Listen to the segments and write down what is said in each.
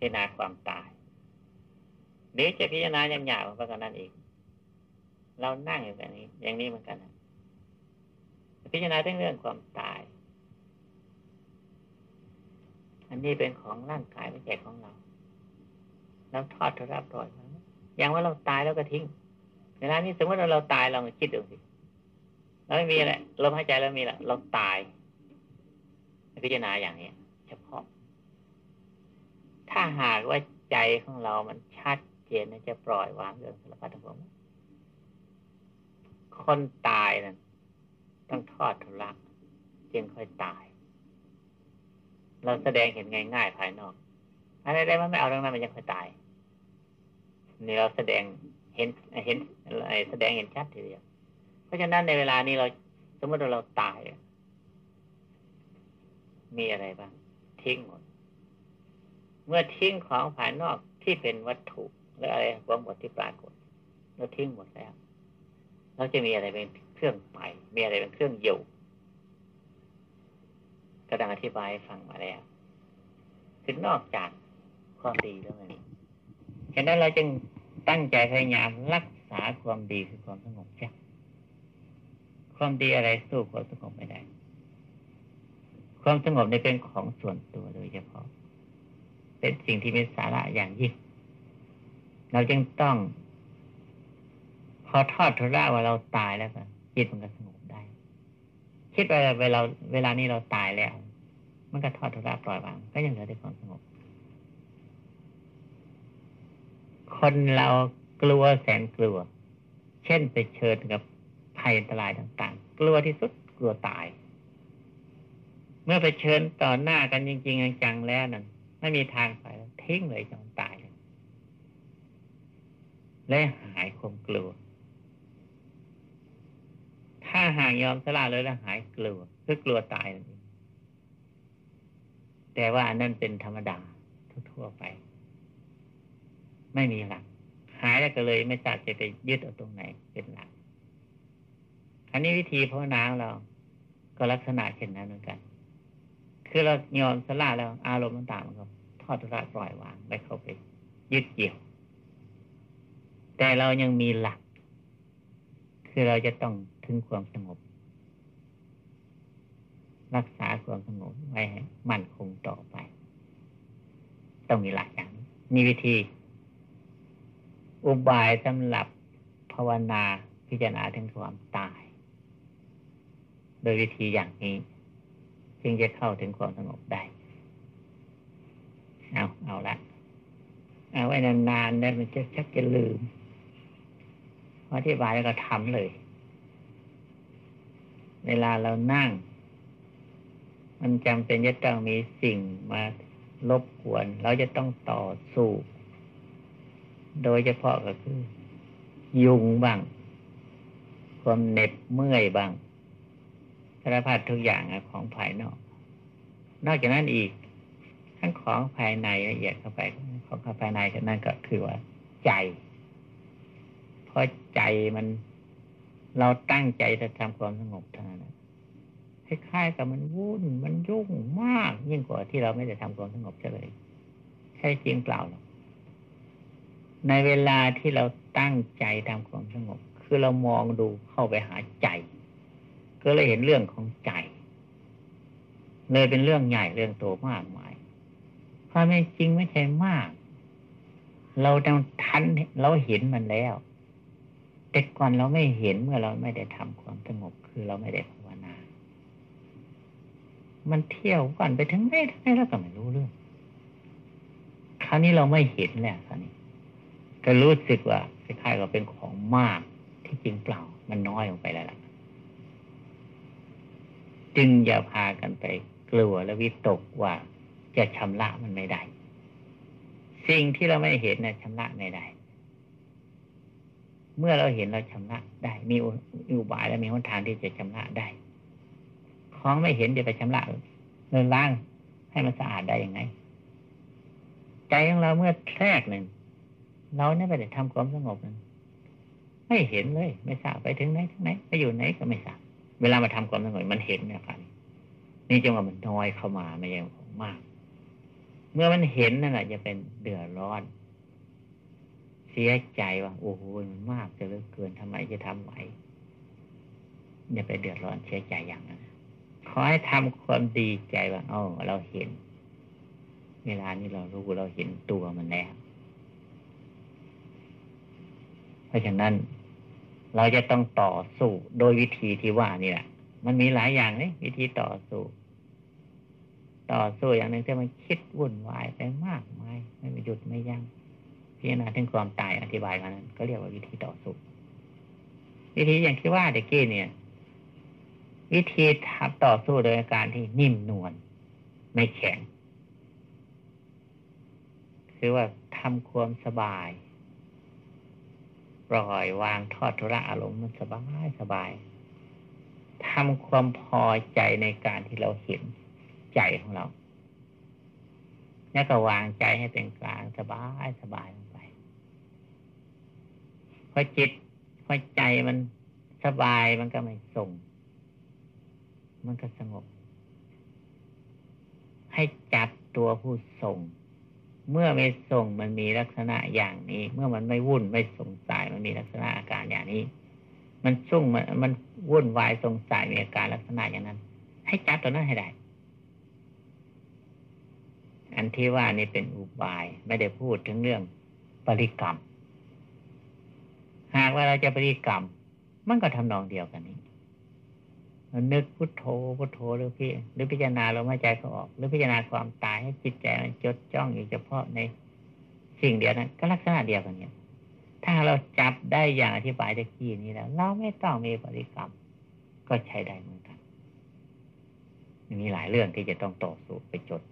พิจารณาความตาย หรือจะพิจารณาอย่างหยาบกว่านั้นอีกเรานั่งอยู่แบบนี้ อย่างนี้เหมือนกันนะพิจารณาเรื่องเรื่องความตาย อันนี้เป็นของร่างกายไม่ใช่ของเราเราทอดทุรับปล่อยอย่างว่าเราตายแล้วก็ทิ้งเวลานี้สมมติว่าเราตายเราคิดดูสิเราไม่มีอะไรลมหายใจเรามีละเราตาย พิจารณาอย่างนี้ ถ้าหากว่าใจของเรามันชัดเจนจะปล่อยวางเรื่องสารพัดทั้งปวงคนตายนั้นต้องทอดทุลักจึงค่อยตาย เราแสดงเห็นง่ายๆภายนอกอะไรได้มันไม่เอาเรื่องนั้นมันยังค่อยตายนี่เราแสดงเห็นเห็นอะไรแสดงเห็นชัดทีเดียวเพราะฉะนั้นในเวลานี้เรา สมมติว่าเราตาย มีอะไรบ้างทิ้งหมด เมื่อทิ้งของภายนอกที่เป็นวัตถุหรืออะไรวางหมดที่ปรากฏเราทิ้งหมดแล้วเราจะมีอะไรเป็นเครื่องไป มีอะไรเป็นเครื่องอยู่กระดังอธิบายฟังมาแล้วคือนอกจากความดีแล้วไงฉะนั้นเราจึงตั้งใจพยายามรักษาความดีคือความสงบใช่ความดีอะไรสู้ความสงบไม่ได้ ความสงบในเป็นของส่วนตัวโดยเฉพาะ เป็นสิ่งที่มีสาระอย่างยิ่ง เราจึงต้อง พอทอดทุระว่าเราตายแล้วก็จิตมันก็สงบได้ คิดว่าเวลาเวลานี้เราตายแล้ว มันก็ทอดทุระปล่อยวาง ก็ยังเหลือแต่ความสงบ คนเรากลัวแสนกลัว เช่นไปเชิญกับภัยอันตรายต่าง ๆ กลัวที่สุดกลัวตาย เมื่อไปเชิญต่อหน้ากันจริง ๆ จังๆแล้วนั่น ไม่มีทางไปทิ้งเลยจนตายและหายความกลัว ถ้าหากยอมสละเลยแล้วหายกลัวคือกลัวตายนั่นเองแต่ว่านนั้นเป็นธรรมดาทั่วไป ไม่มีหลัก หายแล้วก็เลยไม่ทราบจะไปยึดเอาตรงไหนเป็นหลักอันนี้วิธีภาวนาเรา ก็ลักษณะเช่นนั้นเหมือนกัน คือเรายอมสละแล้ว อารมณ์ต่างๆมันก็ทอดละปล่อยวางไม่เข้าไปยึดเกี่ยว แต่เรายังมีหลัก คือเราจะต้องถึงความสงบ รักษาความสงบไว้ให้มั่นคงต่อไป ต้องมีหลักอย่างนี้มีวิธี อุบายสำหรับภาวนาพิจารณาถึงความตาย โดยวิธีอย่างนี้ จึงจะเข้าถึงความสงบได้ เอาเอาละ เอาไว้นานๆเนี่ยมันจะชักจะลืมอธิบายแล้วก็ทำเลย เวลาเรานั่ง มันจำเป็นจะต้องมีสิ่งมารบกวน เราจะต้องต่อสู้ โดยเฉพาะก็คือ ยุงบ้าง ความเหน็บเมื่อยบ้าง สารพัดทุกอย่างของภายนอก นอกจากนั้นอีก ทั้งของภายในละเอียดเข้าไปของภายในกันนั่นก็คือว่า ใจเพราะใจมันเราตั้งใจจะทำความสงบเท่านั้นคล้ายๆกับมันวุ่นมันยุ่งมากยิ่งกว่าที่เราไม่ได้ทำความสงบเลยใช่จริงเปล่าหรอกในเวลาที่เราตั้งใจทำความสงบ คือเรามองดูเข้าไปหาใจ ก็เลยเห็นเรื่องของใจเลยเป็นเรื่องใหญ่เรื่องโตมากมายความจริงไม่ใช่มาก เราต้องทันเราเห็นมันแล้ว แต่ก่อนเราไม่เห็นเมื่อเราไม่ได้ทำความสงบคือเราไม่ได้ภาวนา มันเที่ยววันไปถึงไหนทั้งไหนแล้วก็ไม่รู้เรื่อง คราวนี้เราไม่เห็นแล้วคราวนี้ ก็รู้สึกว่าคล้ายๆกับเป็นของมากที่จริงเปล่า มันน้อยลงไปแล้วล่ะ จึงอย่าพากันไปกลัวและวิตกว่าจะชำระมันไม่ได้ สิ่งที่เราไม่เห็นนะชำระไม่ได้ เมื่อเราเห็นเราชำระได้ มีอุบายและมีหนทางที่จะชำระได้ ของไม่เห็นจะไปชำระเลินล้างให้มันสะอาดได้ยังไง ใจของเราเมื่อแทรกหนึ่งเราเนี่ยไปได้ทำความสงบนั้นไม่เห็นเลย ไม่ทราบไปถึงไหนถึงไหนไปอยู่ไหนก็ไม่ทราบ เวลามาทำความสงบมันเห็นเนี่ยครับนี่จังว่ามันน้อยเข้ามาไม่ยังของมาก เมื่อมันเห็นนั่นแหละจะเป็นเดือดร้อน เสียใจว่าโอ้โหมันมากจะเลือเกินทำไมจะทำไหวอย่าไปเดือดร้อนเสียใจอย่างนั้นขอให้ทำความดีใจว่าอ๋อเราเห็น เวลานี้เรารู้เราเห็นตัวมันแล้ว เพราะฉะนั้น เราจะต้องต่อสู้โดยวิธีที่ว่านี่แหละมันมีหลายอย่างเลยวิธีต่อสู้ ต่อสู้อย่างหนึ่งที่มันคิดวุ่นวายไปมากมายไม่หยุดไม่ยัง้งพิจารณาถึงความตายอธิบายมานั้น ก็เรียกว่าวิธีต่อสู้วิธีอย่างที่ว่าเด็กกี้เนี่ย วิธีทับต่อสู้โดยการที่นิ่มนวลไม่แข็ง คือว่าทำความสบาย ปล่อยวางทอดทุระอารมณ์มันสบายสบายทำความพอใจในการที่เราเห็นใจของเรา แล้วก็วางใจให้เป็นกลางสบายสบายลงไปพอจิตพอใจมันสบายมันก็ไม่ส่ง มันก็สงบ ให้จับตัวผู้ส่ง เมื่อไม่ส่งมันมีลักษณะอย่างนี้ เมื่อมันไม่วุ่นไม่สงสัยมันมีลักษณะอาการอย่างนี้ มันสุ่งมันมันวุ่นวายสงสัยมีอาการลักษณะอย่างนั้น ให้จับตัวนั้นให้ได้ อันที่ว่านี่เป็นอุบายไม่ได้พูดถึงเรื่องปริกรรม หากว่าเราจะปริกรรม มันก็ทำนองเดียวกันนี้ นึกพุทโธพุทโธหรือพี่หรือพิจารณาลมหายใจเขาออก หรือพิจารณาความตายให้จิตใจมันจดจ้องอยู่เฉพาะในสิ่งเดียวนั้นก็ลักษณะเดียวกันเนี่ย ถ้าเราจับได้อย่างอธิบายตะกี้นี้แล้ว เราไม่ต้องมีปริกรรม ก็ใช้ได้เหมือนกันมีหลายเรื่องที่จะต้องต่อสู้ไปจด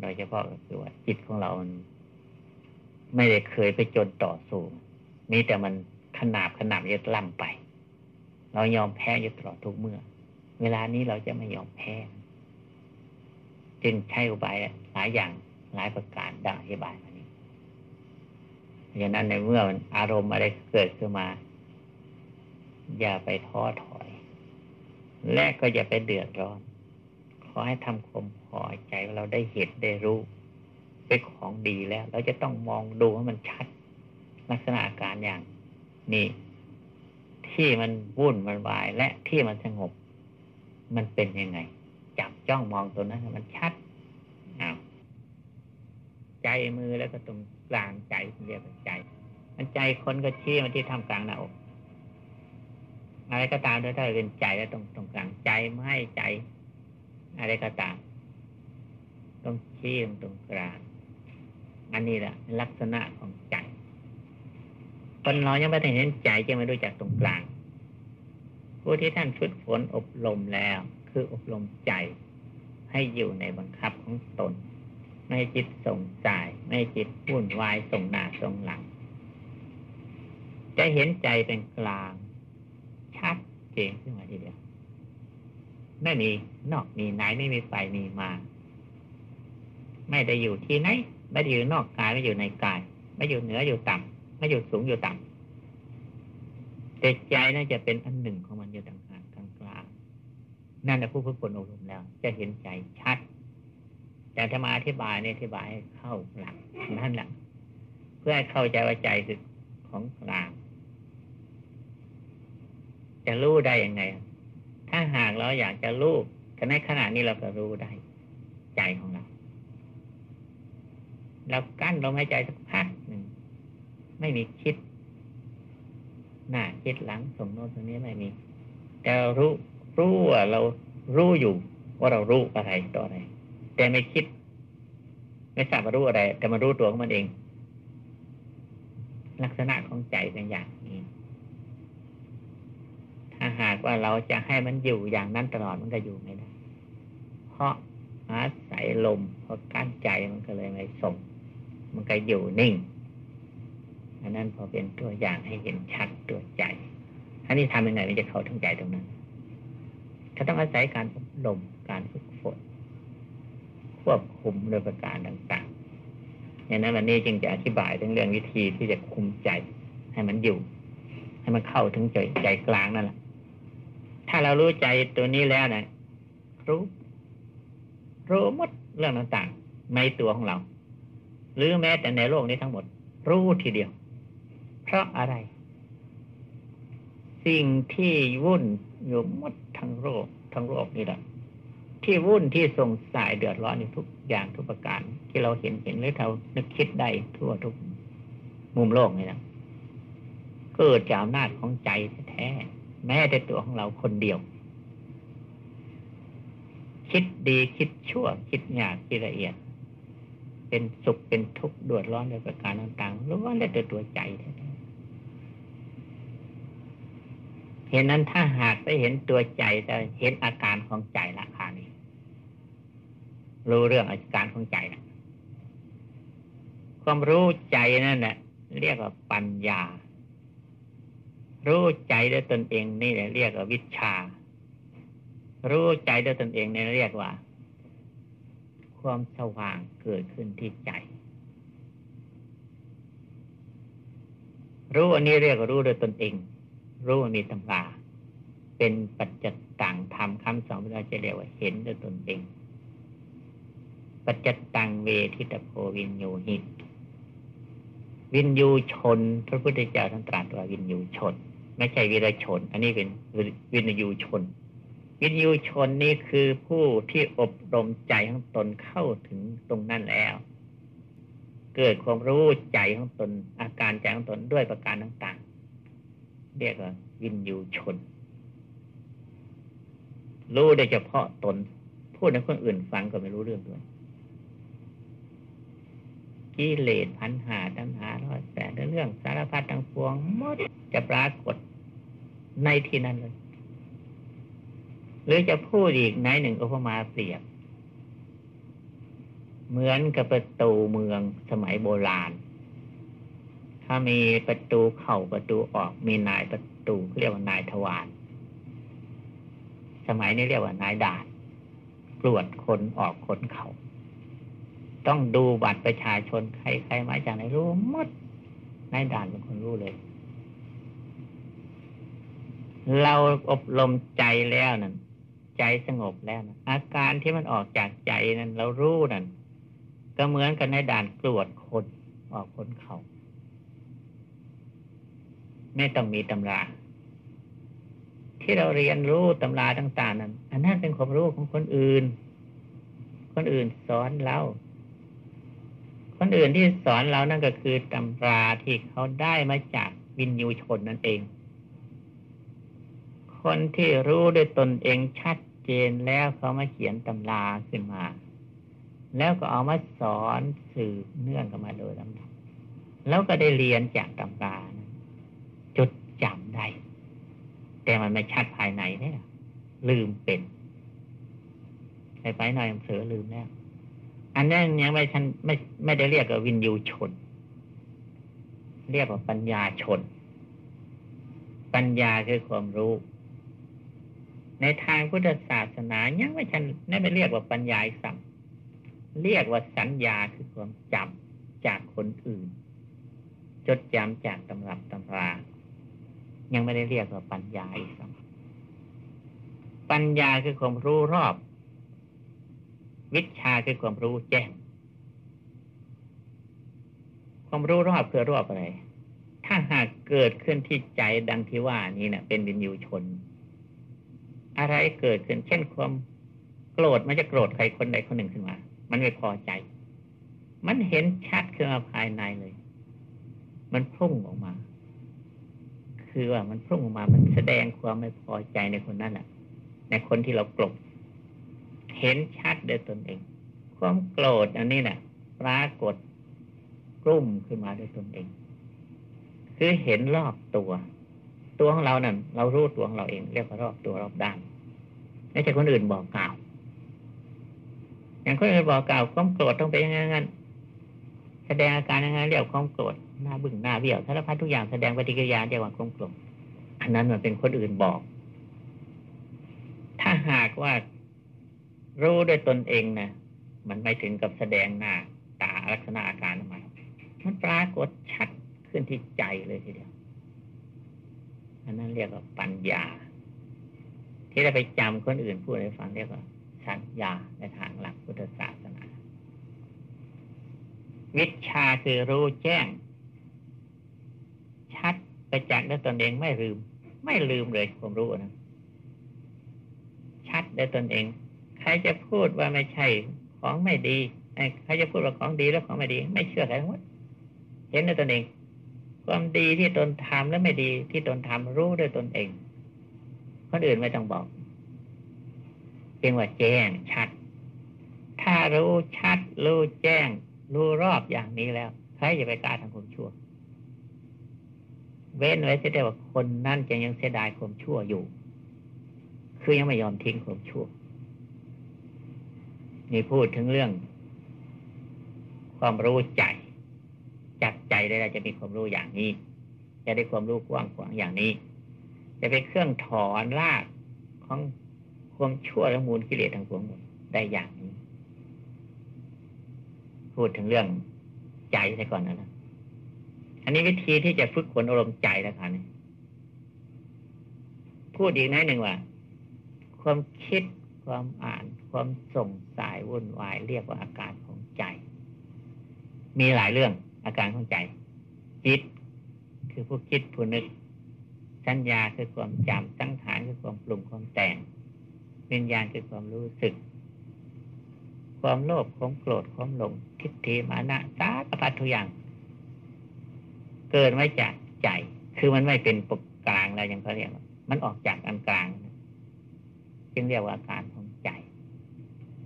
โดยเฉพาะก็คือว่าจิตของเรามันไม่ได้เคยไปจนต่อสู้มีแต่มันขนาบขนาบยึดล่ำไป เรายอมแพ้อยู่ตลอดทุกเมื่อ เวลานี้เราจะไม่ยอมแพ้ จึงใช้อุบายหลายอย่างหลายประการดังอธิบายมานี้เพราะฉะนั้นในเมื่อมันอารมณ์อะไรเกิดขึ้นมา อย่าไปท้อถอย และก็อย่าไปเดือดร้อน ขอให้ทำความพอใจเราได้เห็นได้รู้เป็นของดีแล้ว เราจะต้องมองดูให้มันชัด ลักษณะการอย่างนี้ ที่มันวุ่นมันวาย และที่มันสงบ มันเป็นยังไง จับจ้องมองตัวนั้นมันชัดอ้าวใจมือแล้วก็ตรงกลางใจเรียกว่าใจ มันใจคนก็ชี้มาที่ทำกลางหน้าอกอะไรก็ตามถ้าเป็นใจแล้วตรงตรงกลางใจไม่ให้ใจ อะไรก็ตามต้องชี้ตรงตรงกลางอันนี้แหละลักษณะของใจ คนเรายังไม่ได้เห็นใจจะไม่รู้จักตรงกลาง ผู้ที่ท่านฝึกฝนอบรมแล้ว คืออบรมใจให้อยู่ในบังคับของตน ไม่จิตส่งใจไม่จิตวุ่นวายส่งหน้าส่งหลัง จะเห็นใจเป็นกลางชัดเจนขึ้นมาทีเดียวไม่มีนอกมีไหนไม่มีไปมีมา ไม่ได้อยู่ที่ไหน ไม่ได้อยู่นอกกายไม่อยู่ในกาย ไม่อยู่เหนืออยู่ต่ำ ไม่อยู่สูงอยู่ต่ำแต่ใจน่าจะเป็นอันหนึ่งของมันอยู่ต่างหากกลางกลางนั่นแหละผู้ฝึกฝนอบรมแล้ว จะเห็นใจชัด แต่ถ้ามาอธิบายเนี่ยอธิบายให้เข้าหลักนั่นแหละเพื่อให้เข้าใจว่าใจคือของกลาง จะรู้ได้ยังไง ถ้าหากเราอยากจะรู้แต่ในขณะนี้เราก็รู้ได้ ใจของเราเรากั้นลมหายใจสักพัก ไม่มีคิด หน้าคิดหลังส่งโน้นตรงนี้ไม่มี แต่รู้รู้ว่าเรารู้อยู่ ว่าเรารู้อะไรต่ออะไร แต่ไม่คิด ไม่ทราบว่ารู้อะไร แต่มารู้ตัวของมันเอง ลักษณะของใจเป็นอย่างนี้ถ้าหากว่าเราจะให้มันอยู่อย่างนั้นตลอดมันก็อยู่ไม่ได้เพราะอาศัยลมเพราะกั้นใจมันก็เลยไม่ส่งมันก็อยู่นิ่ง อันนั้นพอเป็นตัวอย่างให้เห็นชัดตัวใจอันนี้ทำยังไงมันจะเข้าถึงใจตรงนั้นก็ต้องอาศัยการอบรมการฝึกฝนควบคุมโดยประการต่างๆอย่างนั้นวันนี้จึงจะอธิบายถึงเรื่องวิธีที่จะคุมใจให้มันอยู่ ให้มันเข้าถึงใจใจกลางนั่นแหละถ้าเรารู้ใจตัวนี้แล้วนะรู้รู้หมดเรื่องต่างๆในตัวของเรา หรือแม้แต่ในโลกนี้ทั้งหมด รู้ทีเดียว เพราะอะไร สิ่งที่วุ่นอยู่หมดทั้งโลกทั้งโลกนี่แหละที่วุ่นที่สงสัยเดือดร้อนอยู่ทุกอย่างทุกประการ ที่เราเห็นเห็นหรือเรานึกคิดได้ทั่วทุกมุมโลกนี่นะเกิดจากอำนาจของใจแท้แม้แต่ตัวของเราคนเดียว คิดดีคิดชั่ว คิดหยากคิดละเอียด เป็นสุขเป็นทุกข์ดวดร้อนในประการต่างๆล้วนแต่ตัวใจแท้ เห็นนั้นถ้าหากได้เห็นตัวใจจะเห็นอาการของใจละคานี้ รู้เรื่องอาการของใจนะความรู้ใจนั่นแหละเรียกว่าปัญญา รู้ใจด้วยตนเองนี่แหละเรียกว่าวิชา รู้ใจด้วยตนเองนี่เรียกว่า ความสว่างเกิดขึ้นที่ใจ รู้อันนี้เรียกว่ารู้ด้วยตนเอง รู้มีตำราเป็นปัจจัตต่างทำคำสอนเราจะเรียกว่าเห็นด้วยตนเอง ปัจจัตตังเวทิตโพวินโยหิตวินยูชน พระพุทธเจ้าท่านตรัสว่าวินยูชน ไม่ใช่วิรชน อันนี้เป็นวินยูชน วินยูชนนี่คือผู้ที่อบรมใจของตนเข้าถึงตรงนั้นแล้ว เกิดความรู้ใจของตนอาการใจของตนด้วยประการต่างๆ เรียกว่าวินยูชน รู้โดยเฉพาะตน พูดให้คนอื่นฟังก็ไม่รู้เรื่องด้วยกิเลสพันหาตัณหาร้อยแปดเรื่องสารพัดทั้งปวงมดจะปรากฏในที่นั้นเลย หรือจะพูดอีกในหนึ่งอุปมาเปรียบ เหมือนกับประตูเมืองสมัยโบราณ ถ้ามีประตูเข้าประตูออกมีนายประตูเรียกว่านายทวารสมัยนี้เรียกว่านายด่านตรวจคนออกคนเขาต้องดูบัตรประชาชนใครใครมาจากไหนรู้หมดนายด่านเป็นคนรู้เลย เราอบรมใจแล้วนั่นใจสงบแล้วนะอาการที่มันออกจากใจนั้น เรารู้นั่นก็เหมือนกับนายด่านกรวดคนออกคนเข่า ไม่ต้องมีตำรา ที่เราเรียนรู้ตำราต่างๆนั้นอันนั้นเป็นความรู้ของคนอื่น คนอื่นสอนเราคนอื่นที่สอนเรานั่นก็คือตำราที่เขาได้มาจากวินยูชนนั่นเอง คนที่รู้ด้วยตนเองชัดเจนแล้วเขามาเขียนตำราขึ้นมา แล้วก็เอามาสอนสืบเนื่องกันมาโดยลำดับแล้วก็ได้เรียนจากตำรา จำได้ แต่มันไม่ชัดภายในเนี่ยลืมเป็นไปไปหน่อยเสือลืมแล้วอันนั้นยังไม่ชันไม่ไม่ได้เรียกว่าวินยูชน เรียกว่าปัญญาชน ปัญญาคือความรู้ ในทางพุทธศาสนายังไม่ชันไม่ไปเรียกว่าปัญญาอีกสัมเรียกว่าสัญญาคือความจำจากคนอื่น จดจำจากตำรับตำรา ยังไม่ได้เรียกว่าปัญญาอีกสัมปัญญาคือความรู้รอบ วิชาคือความรู้แจ้ง ความรู้รอบคือรอบอะไร ถ้าหากเกิดขึ้นที่ใจดังที่ว่านี้เนะ่ะเป็นวิญญูชน อะไรเกิดขึ้น เช่นความโกรธมันจะโกรธใครคนใดคนหนึ่งขึ้นมา มันไม่พอใจ มันเห็นชัดขึ้นมาภายในเลย มันพุ่งออกมา คือว่ามันพุ่งออกมา มันแสดงความไม่พอใจในคนนั้นแหละในคนที่เราโกรธเห็นชัดด้วยตนเอง ความโกรธอันนี้นะ่ะ ปรากฏกลุ่มขึ้นมาด้วยตนเอง คือเห็นรอบตัว ตัวของเรานั่นเรารู้ตัวของเราเอง เรียกว่ารอบตัวรอบด้านไม่ใช่คนอื่นบอกกล่าวอย่างคนอื่นบอกกล่าวความโกรธต้องเป็นอย่างนั้นแสดงอาการอย่างนั้นเรียกความโกรธ หน้าบึ้งหน้าเบี้ยวสารพัดทุกอย่างแสดงปฏิกิริยาเรียกว่าความกรธอันนั้นมันเป็นคนอื่นบอก ถ้าหากว่ารู้ด้วยตนเองนะมันไม่ถึงกับแสดงหน้าตาลักษณะอาการออกมา มันปรากฏชัดขึ้นที่ใจเลยทีเดียว อันนั้นเรียกว่าปัญญา ที่เราไปจำคนอื่นพูดให้ฟังเรียกว่าสัญญาในทางหลักพุทธศาสนา วิชาคือรู้แจ้ง ประจักษ์ด้วยตนเองไม่ลืม ไม่ลืมเลยความรู้นะชัดด้วยตนเอง ใครจะพูดว่าไม่ใช่ของไม่ดีใครจะพูดว่าของดีแล้วของไม่ดี ไม่เชื่อใครทั้งหมดเห็นด้วยตนเอง ความดีที่ตนทำและไม่ดีที่ตนทำรู้ด้วยตนเอง คนอื่นไม่ต้องบอกเพียงว่าแจ้งชัด ถ้ารู้ชัด รู้แจ้ง รู้รอบอย่างนี้แล้ว ใครจะไปกล้าทำความชั่ว เว้นไว้เสียแต่ว่าคนนั่นจะยังเสียดายความชั่วอยู่ คือยังไม่ยอมทิ้งความชั่วนี่พูดถึงเรื่อง ความรู้ใจ จักใจได้จะมีความรู้อย่างนี้ จะได้ความรู้กว้างขวางอย่างนี้ จะเป็นเครื่องถอนรากของความชั่วและมูลกิเลสทั้งปวงหมดได้อย่างนี้ พูดถึงเรื่องใจใช่ก่อนนะันนี้วิธีที่จะฝึกฝนอารมณ์ใจแล้วกันพูดอีกนิดหนึ่งว่า ความคิดความอ่าน ความส่งสายวุ่นวาย เรียกว่าอาการของใจ มีหลายเรื่องอาการของใจ จิต คือผู้คิดผู้นึก สัญญาคือความจำสังขารคือความปรุงความแต่ง วิญญาณคือความรู้สึก ความโลภความโกรธความหลงทิฏฐิมานะสารพัดทุกอย่าง เกิดมาจากใจ คือมันไม่เป็นปกกลางแล้วยังเขาเรียกมันออกจากอันกลางจึงเรียกว่าอาการของใจ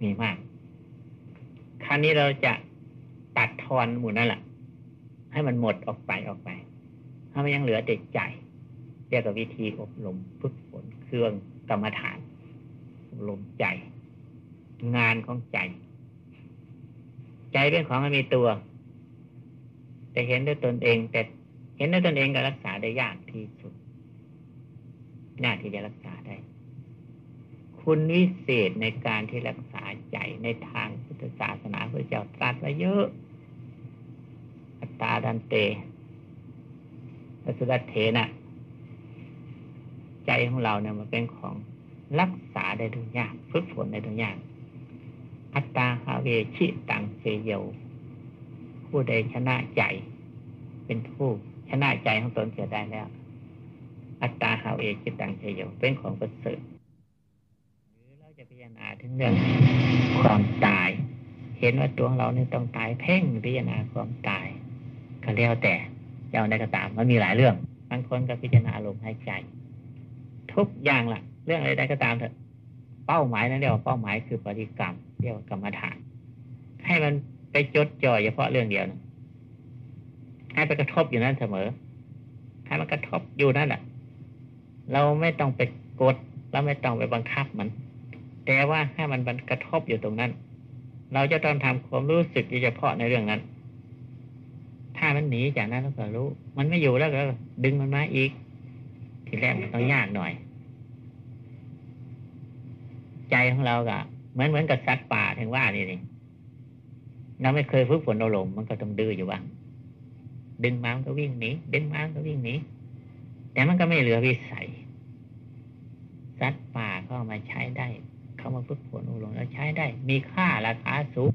มีมาก ครั้นี้เราจะตัดทอนหมู่นั่นแหละให้มันหมดออกไปออกไป ถ้ามันยังเหลือแต่ใจ เรียกว่าวิธีอบรมฝึกฝนเครื่องกรรมฐานลมใจ งานของใจ ใจเป็นของมันมีตัว แต่เห็นด้วยตนเอง แต่เห็นด้วยตนเองก็รักษาได้ยากที่สุดยากที่จะรักษาได้ คุณวิเศษในการที่รักษาใจในทางพุทธศาสนาพระเจ้าตรัสไว้เยอะ อัตตาดันเตอสุรเถนะใจของเราเนี่ยมันเป็นของรักษาได้ทุกอย่างฝึกฝนได้ทุกอย่าง อัตตาหาเวชิตังเสยโย ผู้ใดชนะใจ เป็นผู้ชนะใจของตนเสียได้แล้ว อัตตาหาเวชิตังเสยเป็นของประเสริฐหรือเราจะพิจารณาถึงเรื่องความตาย เห็นว่าตัวเราเนี่ยต้องตายเพ่งพิจารณาความตาย ก็แล้วแต่เจ้าในกระตามมันมีหลายเรื่องบางคนก็พิจารณาลมหายใจ ทุกอย่างล่ะ เรื่องอะไรใดก็ตามเถอะ เป้าหมายนั้นเรียกว่าเป้าหมายคือปฏิกรรม เรียกว่ากรรมฐาน ให้มัน ไปจดจ่อเฉพาะเรื่องเดียวนะให้ไปกระทบอยู่นั้นเสมอให้มันกระทบอยู่นั่นแหละเราไม่ต้องไปกดเราไม่ต้องไปบังคับมัน แต่ว่าให้มันกระทบอยู่ตรงนั้น เราจะต้องทำความรู้สึกเฉพาะในเรื่องนั้น ถ้ามันหนีจากนั้นเราก็รู้ มันไม่อยู่แล้วก็ดึงมันมาอีก ทีแรกมันต้องยากหน่อย ใจของเราก็เหมือนเหมือนกับสัตว์ป่าถึงว่านี่นี่ เราไม่เคยฝึกฝนอารมณ์มันก็ต้องดื้ออยู่บ้างดึงมามันก็วิ่งหนีดึงมามันก็วิ่งหนีแต่มันก็ไม่เหลือวิสัยสัตว์ป่าก็มาใช้ได้เขามาฝึกฝนอารมณ์แล้วใช้ได้ มีค่าราคาสูง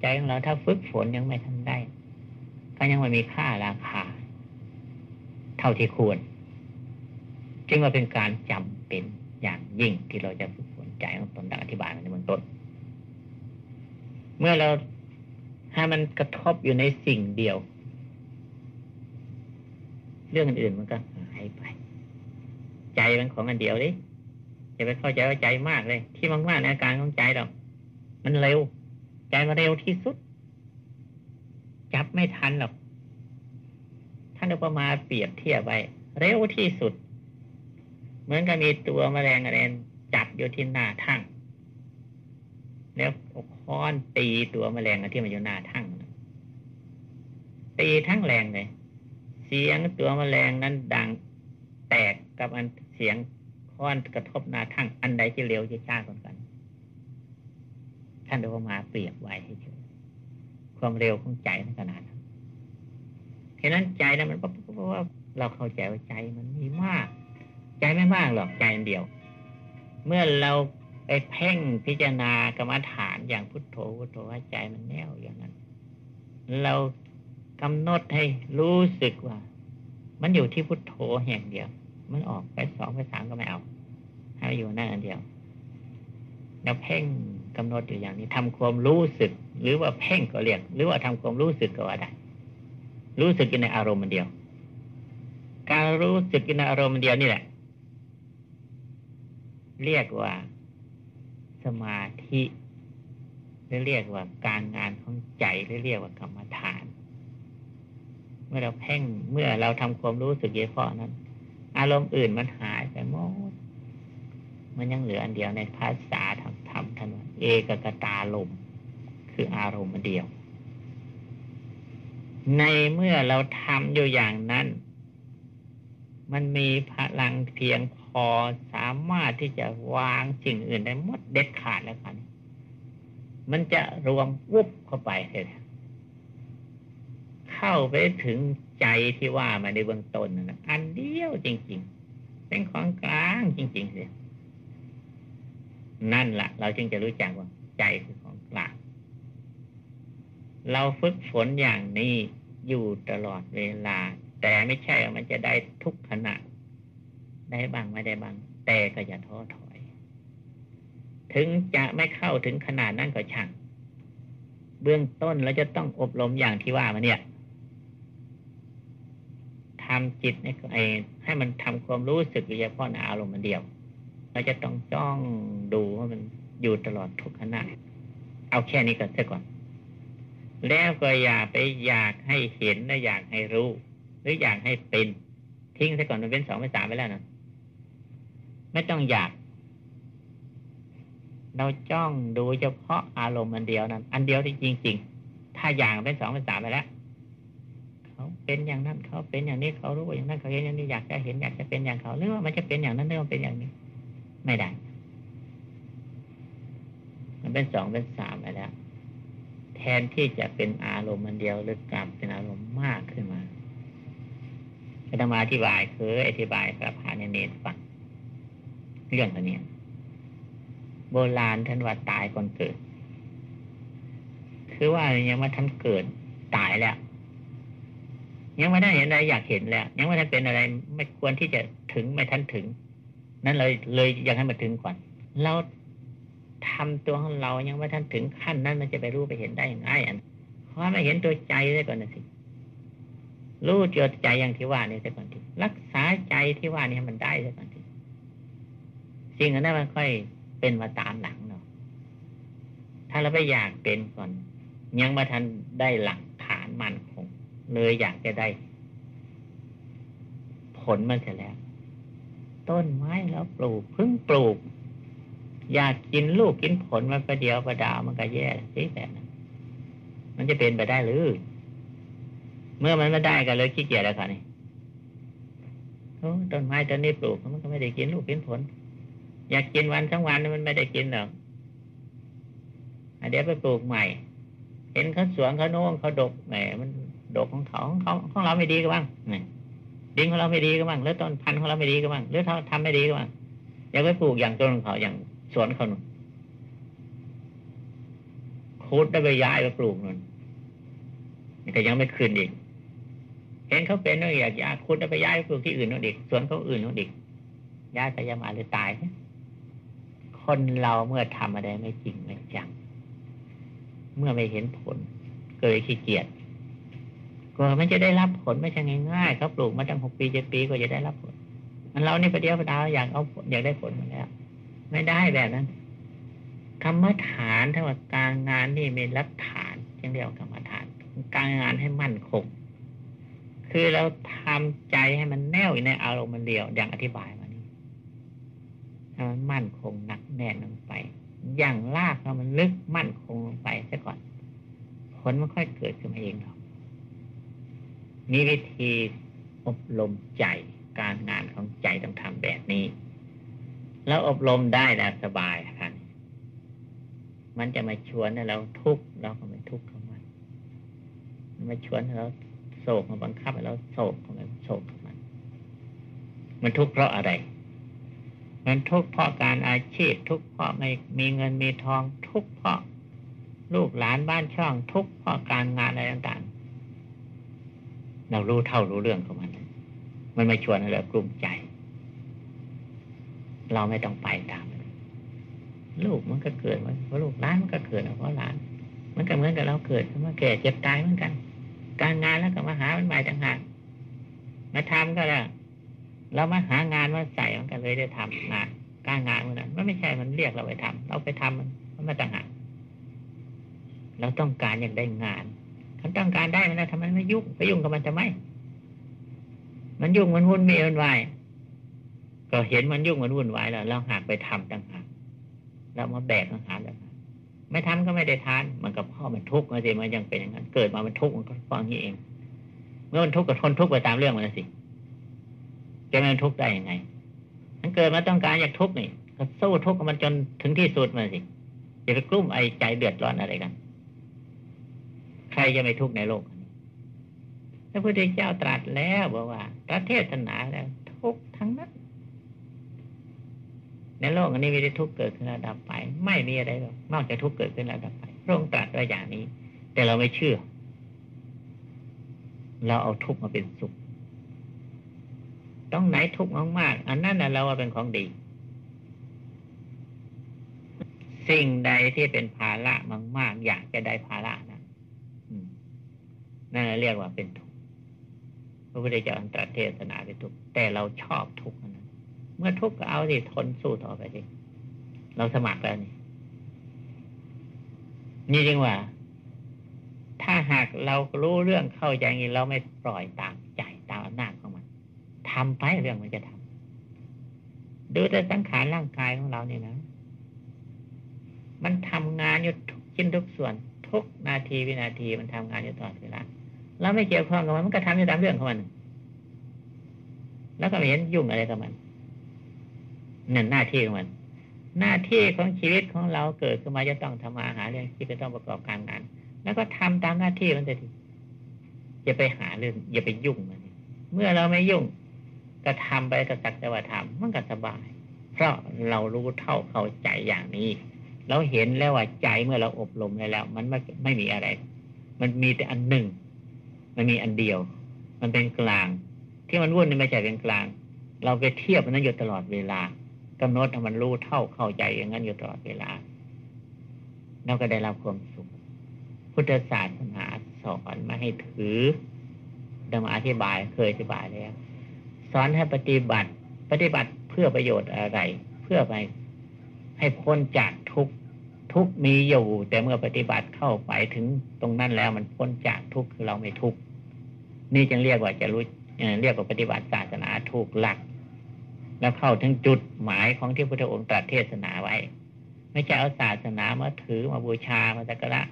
ใจของเราถ้าฝึกฝนยังไม่ทำได้ ก็ยังไม่มีค่าราคา เท่าที่ควร จึงว่าเป็นการจำเป็นอย่างยิ่งที่เราจะฝึกฝนใจของตนดังอธิบายในเบื้องต้น เมื่อเราให้มันกระทบอยู่ในสิ่งเดียว เรื่องอื่นมันก็หายไป ใจเป็นของอันเดียวเลยจะไปเข้าใจว่าใจมากเลย ที่มากๆในอาการของใจเรามันเร็ว ใจมันเร็วที่สุด จับไม่ทันหรอกท่านอุปมาเปรียบเทียบไว้เร็วที่สุด เหมือนกับมีตัวแมลงอะไรจับอยู่ที่หน้าทั้งแล้ว ค้อนตีตัวแมลงที่มันอยู่หน้าทั้งตีทั้งแรงเลย เสียงตัวแมลงนั้นดังแตกกับอันเสียงค้อนกระทบหน้าทั้งอันใดที่เร็วจะช้ากว่ากันท่านดูมาเปรียบไว้ให้เฉยความเร็วของใจในขนาดนั้นฉะนั้นใจนั้นมันเพราะว่าเราเข้าใจว่าใจมันมีมาก ใจไม่มากหรอกใจเดียว เมื่อเรา ไปเพ่งพิจารณากรรมฐานอย่างพุทโธพุทโธใจมันแน่วอย่างนั้น เรากำหนดให้รู้สึกว่า มันอยู่ที่พุทโธแห่งเดียว มันออกไปสองไปสามก็ไม่เอา ให้อยู่นั่นอันเดียวแล้วเพ่งกำหนดอยู่อย่างนี้ทำความรู้สึก หรือว่าเพ่งก็เรียก หรือว่าทำความรู้สึกก็ว่าได้ รู้สึกอยู่ในอารมณ์เดียว การรู้สึกอยู่ในอารมณ์เดียวนี่แหละ เรียกว่า สมาธิหรือเรียกว่าการงานของใจหรือเรียกว่ากรรมฐาน เมื่อเราเพ่งเมื่อเราทำความรู้สึกเฉพาะนั้น อารมณ์อื่นมันหายไปหมดมันยังเหลืออันเดียวในภาษาทางธรรมท่านว่าเอกกตาลมคืออารมณ์เดียว ในเมื่อเราทำอยู่อย่างนั้น มันมีพลังเพียงพอสามารถที่จะวางสิ่งอื่นได้หมดเด็ดขาดแล้วกัน มันจะรวมวุบเข้าไปเลยเข้าไปถึงใจที่ว่ามาในเบื้องต้นนะอันเดียวจริง ๆ เป็นของกลางจริงๆเลยนั่นละ่ะ เราจึงจะรู้จักว่าใจคือของกลาง เราฝึกฝนอย่างนี้อยู่ตลอดเวลา แต่ไม่ใช่มันจะได้ทุกขณะ ได้บ้างไม่ได้บ้าง แต่ก็อย่าท้อถอย ถึงจะไม่เข้าถึงขนาดนั้นก็ช่างเบื้องต้นเราจะต้องอบรมอย่างที่ว่ามาเนี่ยทำจิตให้ให้มันทำความรู้สึกเฉพาะในอารมณ์มันเดียว เราจะต้องจ้องดูว่ามันอยู่ตลอดทุกขณะ เอาแค่นี้ก่อนเสียก่อน แล้วก็อย่าไปอยากให้เห็นและอยากให้รู้ หรืออยากให้เป็น ทิ้งซะก่อนมันเป็นสองเป็นสามไปแล้วนะไม่ต้องอยาก เราจ้องดูเฉพาะอารมณ์อันเดียวนั้น อันเดียวที่จริง ๆ ถ้าอย่างเป็นสองเป็นสามไปแล้วเขาเป็นอย่างนั้นเขาเป็นอย่างนี้เขารู้อย่างนั้นเขาเห็นอย่างนี้อยากจะเห็นอยากจะเป็นอย่างเขาหรือว่ามันจะเป็นอย่างนั้นหรือว่าเป็นอย่างนี้ ไม่ได้ มันเป็นสองเป็นสามไปแล้วแทนที่จะเป็นอารมณ์มันเดียวหรือกลับเป็นอารมณ์มากขึ้น มาอามาอธิบายคืออธิบายพระพาเนเนตฟังเรื่องตัวนี้โบราณท่านว่าตายก่อนเกิด คือว่ายังมาท่านเกิดตายแล้ว ยังไม่ได้เห็นอะไรอยากเห็นแล้ว ยังไม่ได้เป็นอะไร ไม่ควรที่จะถึงไม่ทันถึง นั่นเลยเลยอยากให้มันถึงก่อนเราทำตัวของเรายังไม่ทันถึงขั้นนั้นมันจะไปรู้ไปเห็นได้ยังไงอันเพราะไม่เห็นตัวใจได้ก่อนนะสิ รู้จดใจอย่างที่ว่านี่ได้ก่อนทีรักษาใจที่ว่านี่มันได้ได้ก่อนทีสิ่งนั้นมันค่อยเป็นมาตามหลังเนาะถ้าเราไม่อยากเป็นก่อน ยังมาทันได้หลักฐานมันคงเลยอยากจะได้ ผลมันเสร็จแล้ว ต้นไม้แล้วปลูกพึ่งปลูก อยากกินลูกกินผลมันประเดียวประดาวมันก็แย่สิแบบนั้นมันจะเป็นไปได้หรือ เมื่อมันไม่ได้ก็เลยขี้เกียจแล้วค่ะนี่โอ้ต้นไม้ต้นนี้ปลูกมันก็ไม่ได้กินลูกกินผล อยากกินวันทั้งวันมันไม่ได้กินหรอกเดี๋ยวไปปลูกใหม่ เห็นเขาสวนเขาโน้งเขาดกแหมมันดกของเขาของเขาของเราไม่ดีก็บ้างดินของเราไม่ดีก็บ้างหรือต้นพันธุ์ของเราไม่ดีก็บ้างหรือเขาทำไม่ดีก็บ้างอย่าไปปลูกอย่างต้นของเขาอย่างสวนเขาหนุนคุดได้ไปย้ายไปปลูกนั่นแต่ยังไม่คืนอีก เห็นเขาเป็นนั่นอยากยาคุดได้ไปย้ายไปปลูกที่อื่นนั่นอีกสวนเขาอื่นนั่นอีกย้ายไปยามาหรือตาย คนเราเมื่อทำอะไรไม่จริงไม่จัง เมื่อไม่เห็นผลเกิดขี้เกียจก็มันจะได้รับผลไม่ใช่ง่ายๆเขาปลูกมาตั้งหกปีเจ็ดปีก็จะได้รับผลมันเรานี่ประเดี๋ยวประดาวอยากเอาอยากได้ผลมาแล้วไม่ได้แบบนั้นกรรมฐานถ้าว่าการงานนี่มีรักฐานจึงเรียกว่ากรรมฐาน การงานให้มั่นคง คือเราทำใจให้มันแน่วอยู่ในอารมณ์มันเดียว อย่างอธิบายมานี้ให้มันมั่นคงหนักแน่นลงไป อย่างลากเรามันลึกมั่นคงลงไปซะก่อน ผลมันค่อยเกิดขึ้นมาเองหรอกมีวิธีอบรมใจการงานของใจต้องทำแบบนี้ แล้วอบรมได้แล้วสบายครับมันจะมาชวนให้เราทุกข์เราก็ไม่ทุกข์กับมันมันมาชวนให้เรา โศกมาบังคับให้เราโศกก็ไม่โศกมัน มันทุกข์เพราะอะไร มันทุกข์เพราะการอาชีพ ทุกข์เพราะไม่มีเงินมีทอง ทุกข์เพราะลูกหลานบ้านช่อง ทุกข์เพราะการงานอะไรต่างๆ เรารู้เท่ารู้เรื่องของมัน มันไม่ชวนให้เรากลุ้มใจ เราไม่ต้องไปตามลูกมันก็เกิดเพราะลูกหลานมันก็เกิดเพราะหลาน มันก็เหมือนกับเราเกิดมาแก่เจ็บตายเหมือนกัน การงานแล้วก็มาหามันใหม่ต่างหากมาทำก็แล้วเรามาหางานมาใส่มันก็เลยได้ทำงานการงานมันนั้นมันไม่ใช่มันเรียกเราไปทำเราไปทำมันมันมาต่างหากเราต้องการอยากได้งานเขาต้องการได้มันแล้วทำไมไม่ยุ่งไปยุ่งกับมันทำไมมันยุ่งมันวุ่นมีมันวายก็เห็นมันยุ่งมันวุ่นวายแล้วเราหากไปทำต่างหากเรามาแบกต่างหากแล้ว ไม่ทำก็ไม่ได้ทาน มันกับพ่อมันทุกข์มาสิมันยังเป็นอย่างนั้น เกิดมามันทุกข์มันก็ฟังนี้เอง เมื่อมันทุกข์ก็ทนทุกข์ไปตามเรื่องมันสิจะมันทุกข์ได้ยังไง มันเกิดมาต้องการอยากทุกข์นี่ก็สู้ทุกข์กับมันจนถึงที่สุดมาสิอย่าไปกลุ้มไอ้ใจเดือดร้อนอะไรกัน ใครจะไม่ทุกข์ในโลกนี้พระพุทธเจ้าตรัสแล้วบอกว่าพระเทศนาแล้ว ทุกทั้งนั้น ในโลกอันนี้มีแต่ทุกข์เกิดขึ้นแล้วดับไป ไม่มีอะไรหรอกนอกจากทุกข์เกิดขึ้นแล้วดับไปพระองค์ตรัสไว้อย่างนี้ แต่เราไม่เชื่อ เราเอาทุกข์มาเป็นสุขต้องไหนทุกข์มากๆอันนั้นเราว่าเป็นของดี สิ่งใดที่เป็นภาระมากๆอยากจะได้ภาระนะนั่นเรียกว่าเป็นทุกข์พระพุทธเจ้าตรัสเทศนาเป็นทุกข์แต่เราชอบทุกข์ มื่อทุกข์ก็เอาสิทนสู้ต่อไปดิเราสมัครแล้วนี่นี่จึงว่า ถ้าหากเรารู้เรื่องเข้าใจงี้เราไม่ปล่อยตามใจตามอำนาจของมันทำไปเรื่องมันจะทำดูแต่สังขารร่างกายของเราเนี่ยนะมันทำงานอยู่ทุกชิ้นทุกส่วน ทุกนาทีวินาทีมันทำงานอยู่ตลอดเวลาเราไม่เกี่ยวข้องกับมันมันก็ทำอยู่ตามเรื่องของมันแล้วก็ไม่เห็นยุ่งอะไรกับมัน นั่นหน้าที่ของมัน หน้าที่ของชีวิตของเราเกิดขึ้นมาจะต้องทำมาหาเรื่องที่จะต้องประกอบการงาน แล้วก็ทำตามหน้าที่มันจะดีอย่าไปหาเรื่องอย่าไปยุ่งมันเมื่อเราไม่ยุ่งก็ทำไปก็สักแต่ว่าทำมันก็สบาย เพราะเรารู้เท่าเข้าใจอย่างนี้ เราเห็นแล้วว่าใจเมื่อเราอบรมแล้ว มันไม่ไม่มีอะไร มันมีแต่อันหนึ่ง มันมีอันเดียว มันเป็นกลาง ที่มันวุ่นนี่ไม่ใช่เป็นกลาง เราไปเทียบมันนั้นอยู่ตลอดเวลา กำหนดให้มันรู้เท่าเข้าใจอย่างนั้นอยู่ตลอดเวลาเราก็ได้รับความสุข พุทธศาสนาสอนมาให้ถือดมาอธิบายเคยอธิบายแล้วสอนให้ปฏิบัติ ปฏิบัติเพื่อประโยชน์อะไร เพื่อไป ให้พ้นจากทุกทุกมีอยู่ แต่เมื่อปฏิบัติเข้าไปถึงตรงนั้นแล้วมันพ้นจากทุกคือเราไม่ทุกนี่จึงเรียกว่าจะรู้เรียกว่าปฏิบัติศาสนาถูกหลัก แล้วเข้าถึงจุดหมายของที่พุทธองค์ตรัสเทศนาไว้ ไม่ใช่เอาศาสนามาถือมาบูชามาสักการะ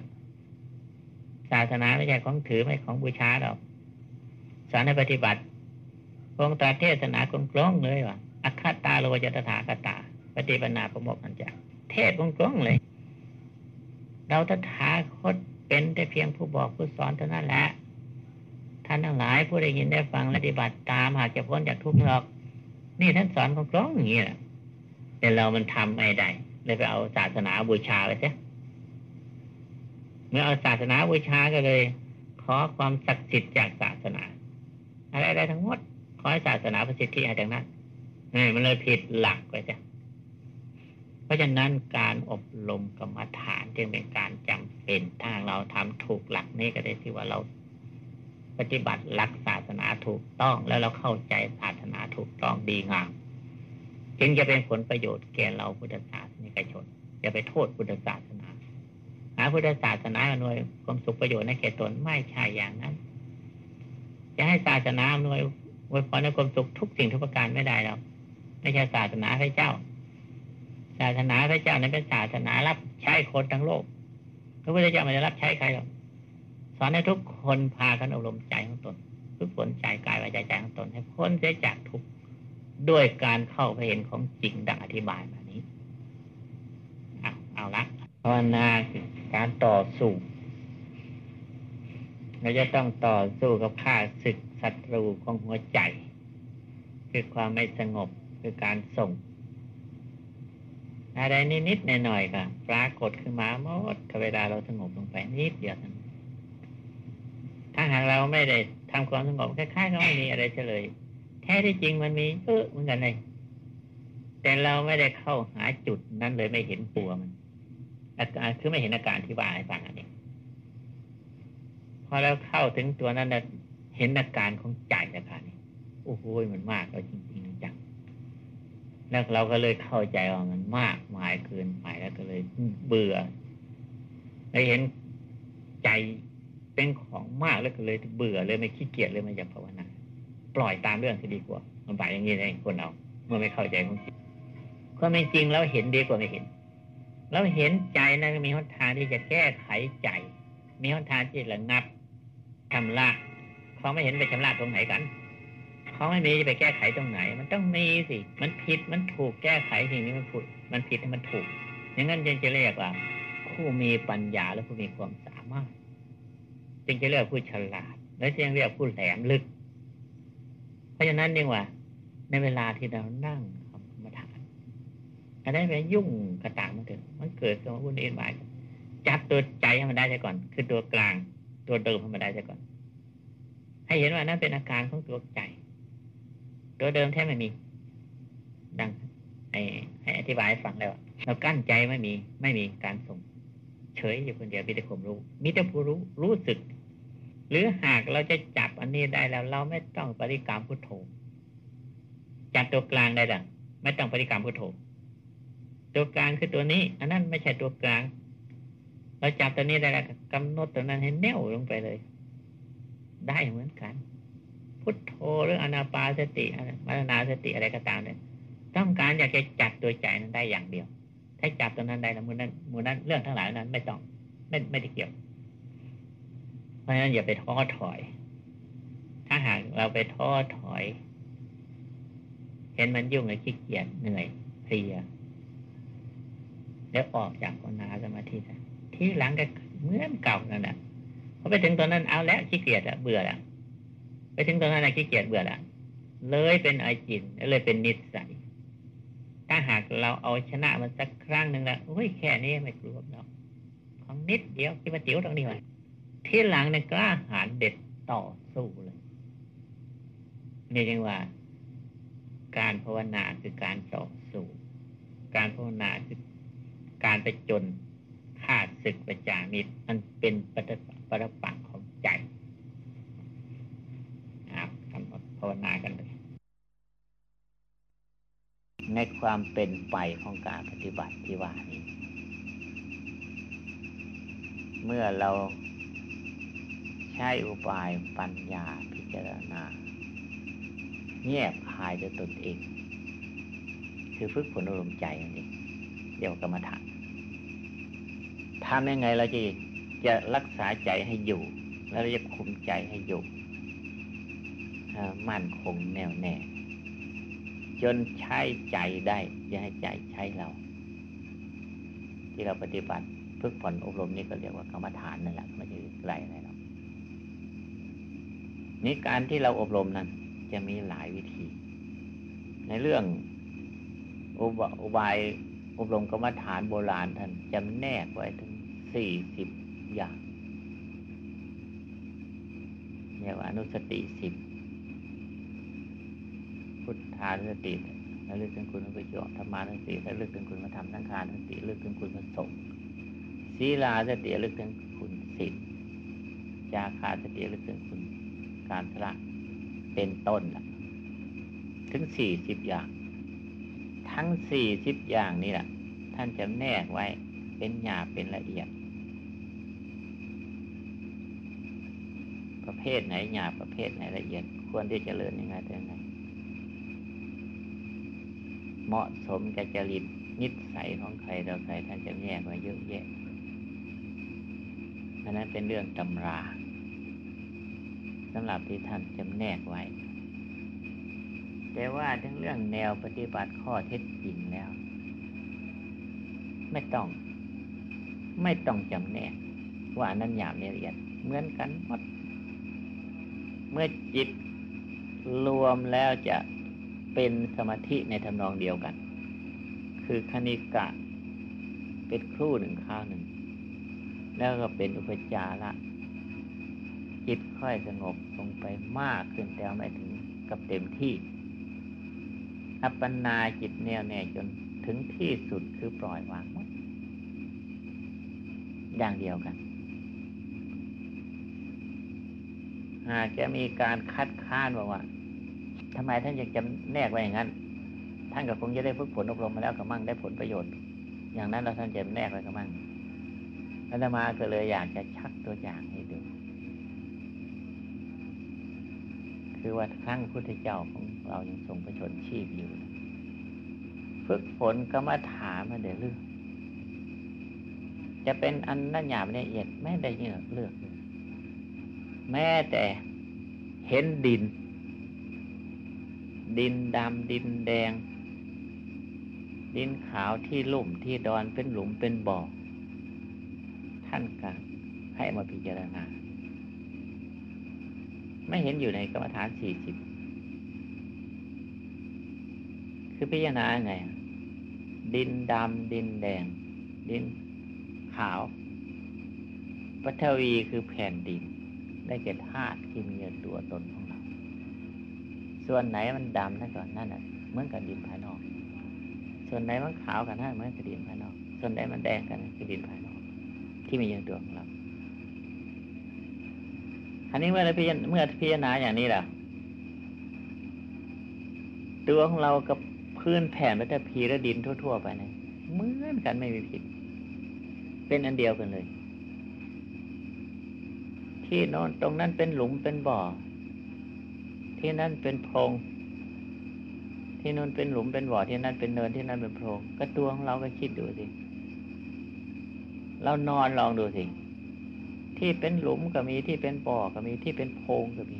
ศาสนาไม่ใช่ของถือไม่ของบูชาหรอกสอนให้ปฏิบัติองค์ตาเทศนากลงๆเลยว่าอัคคตาโลจตถาคตา ปฏิปนาประมกันจะเทศกลงๆเลย เราตถาคตเป็นแต่เพียงผู้บอกผู้สอนเท่านั้นแหละท่านทั้งหลายผู้ได้ยินได้ฟังปฏิบัติตามหากจะพ้นจากทุกข์หรอก นี่ท่านสอนกลงๆอย่างนี้แหละแต่เรามันทำไม่ได้เลยไปเอาศาสนาบูชาไปเสียเมื่อเอาศาสนาบูชาก็เลย ขอความศักดิ์สิทธิ์จากศาสนา อะไรๆทั้งหมด ขอให้ศาสนาประสิทธิอะไรดังนั้นนี่มันเลยผิดหลักไปจ้ะเพราะฉะนั้นการอบรมกรรมฐานจึงเป็นการจำเป็นถ้าเราทำถูกหลักนี้ก็ได้ที่ว่าเรา ปฏิบัติหลักศาสนาถูกต้องแล้วเราเข้าใจศาสนาถูกต้องดีงามจึงจะเป็นผลประโยชน์แก่เราพุทธศาสนิกชนอย่าไปโทษพุทธศาสนา หาพุทธศาสนาหน่วยความสุขประโยชน์ในแก่ตนไม่ใช่อย่างนั้น จะให้ศาสนาหน่วยอวยพรในความสุขทุกสิ่งทุกประการไม่ได้หรอกไม่ใช่ศาสนาพระเจ้า ศาสนาพระเจ้านั้นเป็นศาสนารับใช้คนทั้งโลกพระพุทธเจ้าไม่ได้รับใช้ใครหรอก อนให้ทุกคนพากันอบรมใจของตนฝึกฝนใจกายวาจาใจของตน ให้พ้นเสียจากทุกข์ด้วยการเข้าไปเห็นของจริงดังอธิบายมานี้เอาเอาละภาวนาคือการต่อสู้เราจะต้องต่อสู้กับข้าศึกศัตรูของหัวใจ คือความไม่สงบคือการส่ง อะไรนิดๆหน่อยๆค่ะปรากฏขึ้นมาหมดเวลาเราสงบลงไปนิดเดียวนั้น ถ้าหากเราไม่ได้ทำความสงบคล้ายๆก็ไม่มีอะไรเฉลย แท้ที่จริงมันมีเออเหมือนกันเลยแต่เราไม่ได้เข้าหาจุดนั้นเลยไม่เห็นตัวมัน อาการคือไม่เห็นอาการที่ว่าให้ฟังอันนี้พอเราเข้าถึงตัวนั้นเห็นอาการของใจอาการนี้โอ้โหมันมากเลยจริงๆจังแล้วเราก็เลยเข้าใจว่ามันมากมายเกินไปแล้วก็เลยเบื่อเลยเห็นใจ เป็นของมากแล้วก็เลยเบื่อเลยไม่ขี้เกียจเลยไม่อยากภาวนาปล่อยตามเรื่องที่ดีกว่ามันไปอย่างนี้เองคนเราเมื่อไม่เข้าใจของจริงก็ไม่จริงแล้วเห็นดีกว่าไม่เห็นเราเห็นใจนั้นมีหนทางที่จะแก้ไขใจ มีหนทางที่ระงับชำระเขาไม่เห็นไปชำระตรงไหนกันเขาไม่มีจะไปแก้ไขตรงไหน มันต้องมีสิ มันผิดมันถูกแก้ไขสิ่งนี้มันผิดมันผิดให้มันถูก อย่างนั้นจึงจะเรียกว่า ผู้มีปัญญาและผู้มีความสามารถ จึงจะเรียกผู้ฉลาด และจึงเรียกผู้แหลมลึก เพราะฉะนั้นนี่ว่า ในเวลาที่เรานั่งทำกรรมฐานอันนั้นไปยุ่งกระต่างมันเกิดมันเกิดกับวุ่นวายจับตัวใจให้มันได้ใช่ก่อน คือตัวกลาง ตัวเดิมให้มันได้ใช่ก่อน ให้เห็นว่านั่นเป็นอาการของตัวใจ ตัวเดิมแท้ไม่มี ดังให้ให้อธิบายให้ฟังแล้วเรากั้นใจไม่มี ไม่มีการส่งเฉยอยู่คนเดียวมีแต่ความรู้ มีแต่ผู้รู้รู้สึก หรือหากเราจะจับอันนี้ได้แล้ว เราไม่ต้องปริกรรมพุทโธจับตัวกลางได้หรือไม่ต้องปริกรรมพุทโธตัวกลางคือตัวนี้ อันนั้นไม่ใช่ตัวกลาง เราจับตัวนี้ได้แล้วกำหนดตัวนั้นให้แน่วลงไปเลย ได้เหมือนกัน พุทโธหรืออนาปาสติมรณาสติอะไรก็ตามเนี่ยต้องการอยากจะจับตัวใจนั้นได้อย่างเดียว ถ้าจับตัวนั้นได้แล้วมือนั้นมือนั้นเรื่องทั้งหลายนั้นไม่ต้อง ไม่ไม่ได้เกี่ยว ราะฉะนั้นอย่าไปท้อถอย ถ้าหากเราไปท้อถอย เห็นมันยุ่งเลยขี้เกียจเหนื่อยเพลียแล้วออกจากภาวนาสมาธิที่หลังก็เหมือนเก่านั่นแหละพอไปถึงตอนนั้นเอาแล้วขี้เกียจอะเบื่อละไปถึงตอนนั้นขี้เกียจเบื่อละเลยเป็นไอจินเลยเป็นนิสัยถ้าหากเราเอาชนะมันสักครั้งหนึ่งล้วโอ้ยแค่นี้ไม่กลัวหรอกของนิดเดียวที่มาติ๋วตรงนี้ไว้ ที่หลังเนี่ยกล้าหาญเด็ดต่อสู้เลยนี่จึงว่า การภาวนาคือการต่อสู้ การภาวนาคือการไปจนขาดศึกประจามิตรมันเป็นปฏิปรปักของใจอาทำภาวนากันเลย ในความเป็นไปของการปฏิบัติที่ว่านี้ เมื่อเรา ใช้อุบายปัญญาพิจารณาแยบคายด้วยตนเอง คือฝึกฝนอารมณ์ใจนั่นเองเดียวกรรมฐานทำยังไงเราจะจะรักษาใจให้อยู่ แล้วเราจะคุมใจให้อยู่มั่นคงแน่วแน่ จนใช้ใจได้จะให้ใจใช้เรา ที่เราปฏิบัติฝึกฝนอบรมนี่ก็เรียกว่ากรรมฐานนั่นแหละไม่ใช่ไรอะไรหรอก นี่การที่เราอบรมนั้น จะมีหลายวิธี ในเรื่องอุบายอบรมกรรมฐานโบราณท่านจำแนกไว้ถึงสี่สิบอย่างเรียกว่าอนุสติสิบพุทธานุสติแล้วลือกถึงคุณพระพุทธธรรมานุสติแล้วลือกถึงคุณพระธรรมทั้งคานุสติลือกถึงคุณพระสงฆ์ศีลาสติลือกถึงคุณศีลจาคาสติลือกถึงคุณ การสละเป็นต้นถึงสี่สิบอย่าง ทั้งสี่สิบอย่างนี่แหละท่านจะแนกไว้เป็นหยาบเป็นละเอียด ประเภทไหนหยาบประเภทไหนละเอียด ควรที่จะเริญยังไงแต่ไหนเหมาะสมกับจริตนิสัยของใครเราใครท่านจะแยกไว้เยอะแยะอันนั้นเป็นเรื่องตำรา สำหรับที่ท่านจำแนกไว้ แต่ว่าทั้งเรื่องแนวปฏิบัติข้อเท็จจริงแล้ว ไม่ต้อง ไม่ต้องจำแนก ว่านั้นหยาบละเอียด เหมือนกันหมด เมื่อจิตรวมแล้วจะเป็นสมาธิในทำนองเดียวกัน คือคณิกะ เป็นครู่หนึ่งข้าวหนึ่ง แล้วก็เป็นอุปจาระ อยสงบลงไปมากขึ้นแต่ไม่ถึงกับเต็มที่ อัปปนาจิตแน่วแน่จนถึงที่สุดคือปล่อยวางหมดอย่างเดียวกัน หากจะมีการคัดค้านบอกว่าทำไมท่านยังจำแนกไว้อย่างนั้น ท่านก็คงจะได้ฝึกฝนอบรมมาแล้วก็มั่งได้ผลประโยชน์ อย่างนั้นเราท่านจะแนกไว้ก็มั่งอาตมาก็เลยอยากจะชักตัวอย่างให้ดู คือว่าครั้งพุทธเจ้าของเรายังทรงประชนชีพอยู่ ฝึกฝนก็มาถามมาเดี๋ยวเรื่องจะเป็นอันนั่นหยาบละเอียดไม่ได้เยอะเลือก แม้แต่เห็นดิน ดินดำดินแดง ดินขาวที่ลุ่มที่ดอนเป็นหลุมเป็นบ่อ ท่านก็ให้มาพิจารณา ไม่เห็นอยู่ในกรรมฐานสี่สิบคือพิจารณาไง ดินดำดินแดง ดินขาวปัทวีคือแผ่นดิน ได้แก่ธาตุที่มีตัวตนของเรา ส่วนไหนมันดำนั่นก่อนนั่นน่ะเหมือนกับดินภายนอก ส่วนไหนมันขาวกันนั่นเหมือนกับดินภายนอก ส่วนไหนมันแดงกันคือดินภายนอก ที่มีอยู่ตัวของเรา อันนี้เมื่อพิจเมื่อพิจารณาอย่างนี้แหละตัวของเรากับพื้นแผ่นวัตพีและดินทั่ว ๆ ไปเนี่ยเหมือนกันไม่มีผิด เป็นอันเดียวกันเลย ที่นอนตรงนั้นเป็นหลุมเป็นบ่อ ที่นั่นเป็นโพรงที่นู่นเป็นหลุมเป็นบ่อที่นั่นเป็นเนินที่นั่นเป็นโพรงก็ตัวของเราก็คิดดูสิเรานอนลองดูสิ ที่เป็นหลุมก็มีที่เป็นบ่อก็มีที่เป็นโพรงก็มี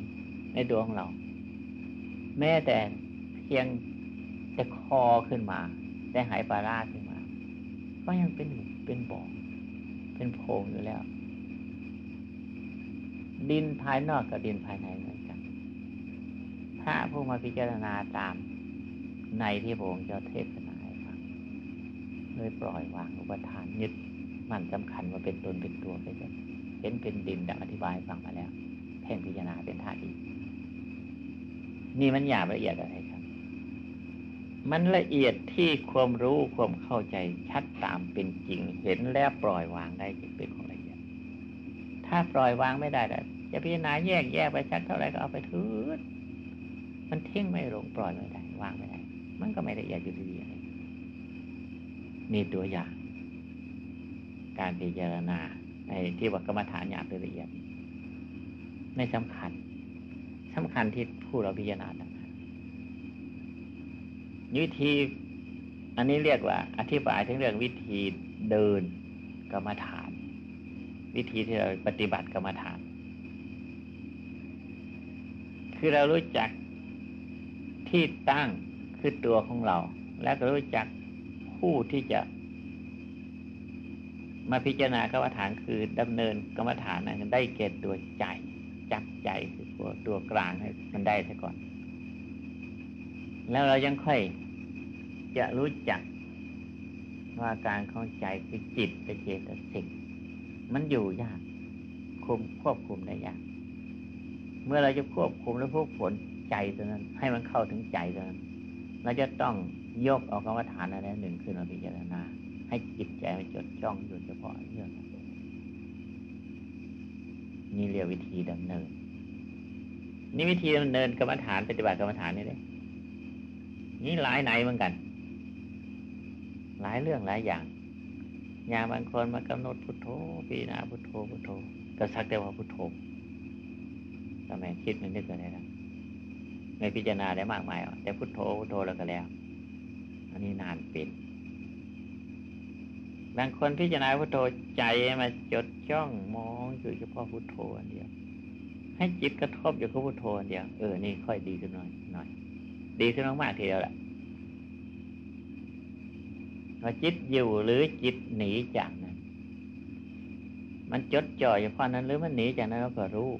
ในดวงเรา แม้แต่เพียงจะคอขึ้นมาได้หายปลาราขึ้นมา ก็ยังเป็นหลุมเป็นบ่อเป็นโพรงอยู่แล้ว ดินภายนอกกับดินภายในเหมือนกันถ้าผู้มาพิจารณาตามในที่พระองค์เจ้าเทศนาให้ฟังเลยปล่อยวางอุปทานยึดมันสำคัญว่าเป็นตนเป็นตัวไปเลย เห็นเป็นดินดังอธิบายฟังมาแล้วแพ่งพิจารณาเป็นธาตุอีกนี่มันหยาบละเอียดอะไรครับ มันละเอียดที่ความรู้ความเข้าใจชัดตามเป็นจริง เห็นแล้วปล่อยวางได้จึงเป็นของละเอียด ถ้าปล่อยวางไม่ได้เลยจะพิจารณาแยกแยกไปชัดเท่าไหร่ก็เอาไปถือมันเท่งไม่ลงปล่อยไม่ได้วางไม่ได้ มันก็ไม่ละเอียดอยู่ดีนี่ตัวอย่าง การพิจารณา ในที่ว่ากรรมฐานหยาบละเอียดไม่สำคัญสำคัญที่ผู้เราพิจารณาต่างหากวิธี อันนี้เรียกว่า อธิบายถึงเรื่องวิธีเดินกรรมฐาน วิธีที่เราปฏิบัติกรรมฐาน คือเรารู้จักที่ตั้งคือตัวของเรา และก็รู้จักผู้ที่จะ มาพิจารณากรรมฐานคือดำเนินกรรมฐานนั้นได้เกตตัวใจ จับใจคือตัวตัวกลางให้มันได้ซะก่อน แล้วเรายังค่อยจะรู้จักว่าการเข้าใจคือจิตเป็นเจตสิกมันอยู่ยากคุมควบคุมได้ยาก เมื่อเราจะควบคุมและพวกผลใจตัวนั้น ให้มันเข้าถึงใจตัวนั้น เราจะต้องยกเอากรรมฐานอะไรหนึ่งขึ้นมาพิจารณา ให้จิตใจมันจดจ้องอยู่เฉพาะเรื่องนี่เรียกวิธีดำเนิน นี่วิธีดำเนินกรรมฐานปฏิบัติกรรมฐานนี่เลยนี่หลายไหนเหมือนกัน หลายเรื่องหลายอย่างอย่างบางคนมากำหนดพุทโธปีนาพุทโธพุทโธก็สักแต่ว่าพุทโธทำไมคิดมันนึกอะไรนะไม่พิจารณาได้มากมายแต่พุทโธพุทโธแล้วก็แล้ว อันนี้นานเป็น บางคนพิจารณาพุทโธใจมาจดจ้องมองอยู่เฉพาะพุทโธอันเดียว ให้จิตกระทบอยู่กับพุทโธอันเดียวเออนี่ค่อยดีขึ้นหน่อยหน่อย ดีขึ้นมากๆทีเดียวแหละว่าจิตอยู่หรือจิตหนีจากนั้น มันจดจ่ออยู่เพราะนั้นหรือมันหนีจากนั้นเราก็รู้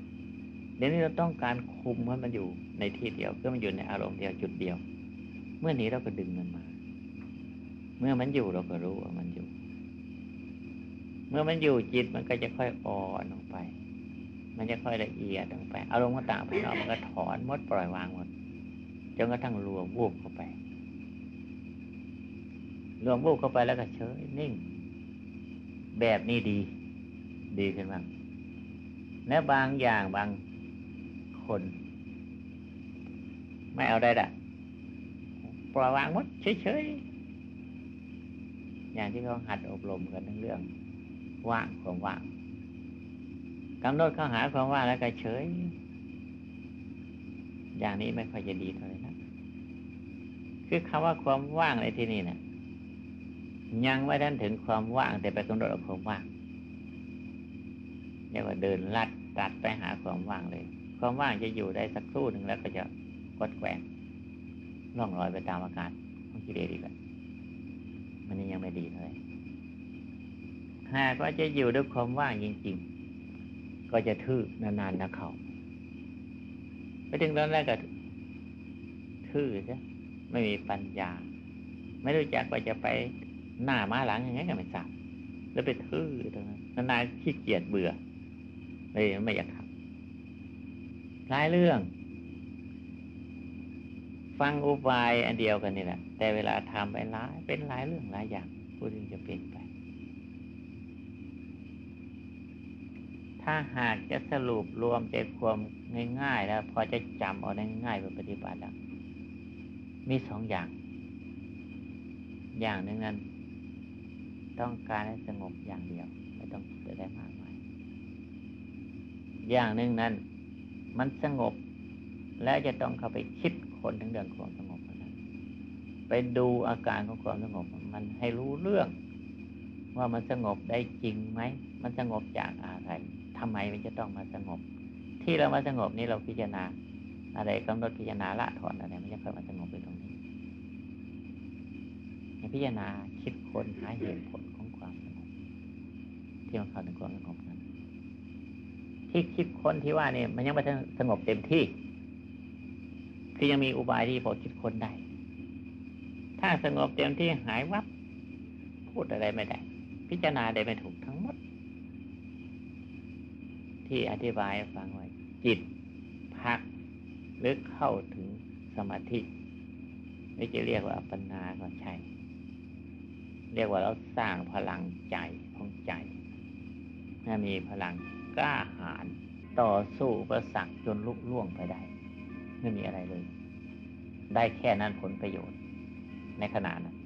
เดี๋ยวนี้เราต้องการคุมให้มันอยู่ในที่เดียวเพื่อมันอยู่ในอารมณ์เดียวจุดเดียว เมื่อหนีเราก็ดึงมันมา เมื่อมันอยู่เราก็รู้ว่ามันอยู่ เมื่อมันอยู่จิตมันก็จะค่อยอ่อนลงไป มันจะค่อยละเอียดลงไป อารมณ์ต่างๆภายนอกมันก็ถอนหมดปล่อยวางหมดจนกระทั่งรวมวูบเข้าไป รวมวูบเข้าไปแล้วก็เฉยนิ่ง แบบนี้ดี ดีขึ้นบ้างและบางอย่างบางคน ไม่เอาได้ละปล่อยวางหมดเฉยๆอย่างที่เขาหัดอบรมกันทั้งเรื่อง ว่างความว่างกำหนดเข้าหาความว่างแล้วก็เฉย อย่างนี้ไม่ค่อยจะดีเท่าไหร่นะคือคำว่าความว่างในที่นี้เนะี่ยยังไม่ทันถึงความว่างแต่ไปกำหนดเอาความว่างเรียกว่าเดินลัดตัดไปหาความว่างเลย ความว่างจะอยู่ได้สักครู่หนึ่งแล้วก็จะกดแกว่งล่องลอยไปตามอากาศของกิเลสอีกแล้วมันนี้ยังไม่ดีเลยหร่ หากว่าจะอยู่ด้วยความว่างจริง ๆ ก็จะทื่อนานๆนะเขาไปถึงตอนแรกก็ทื่อใช่ไม่มีปัญญา ไม่รู้จักว่าจะไปหน้ามาหลังยังไงก็ไม่ทราบแล้วไปทื่อตรงนั้นนานๆขี้เกียจเบื่อเลยไม่อยากทำหลายเรื่อง ฟังอุบายอันเดียวกันนี่แหละแต่เวลาทำไปหลายเป็นหลายเรื่องหลายอย่างผู้ที่จะเปลี่ยนไป ถ้าหากจะสรุปรวมใจความง่ายๆแล้ว พอจะจำเอาได้ง่ายไปปฏิบัติแล้วมีสองอย่าง อย่างหนึ่งนั้น ต้องการให้สงบอย่างเดียว ไม่ต้องจะได้มากมายอย่างหนึ่งนั้น มันสงบ แล้วจะต้องเข้าไปคิดคนถึงเรื่องความสงบนั้นไปดูอาการของความสงบ มันให้รู้เรื่อง ว่ามันสงบได้จริงไหม มันสงบจากอะไร ทำไมมันจะต้องมาสงบ ที่เรามาสงบนี่เราพิจารณา อะไรกำหนดพิจารณาละถอนอะไรมันจะค่อยมาสงบไปตรงนี้พิจารณาคิดคนหาเหตุผลของความสงบที่มันเข้าถึงความสงบนั้น ที่คิดคนที่ว่านี่มันยังไม่สงบเต็มที่คือยังมีอุบายที่พอคิดคนได้ ถ้าสงบเต็มที่หายวับพูดอะไรไม่ได้ พิจารณาได้ไม่ถูก ที่อธิบายฟังไว้จิตพักหรือเข้าถึงสมาธิไม่จะเรียกว่าปัญญาก็ใช่ เรียกว่าเราสร้างพลังใจของใจถ้ามีพลังกล้าหาญต่อสู้ประสักจนลุกล่วงไปได้ ไม่มีอะไรเลย ได้แค่นั้นผลประโยชน์ ในขณะนั้น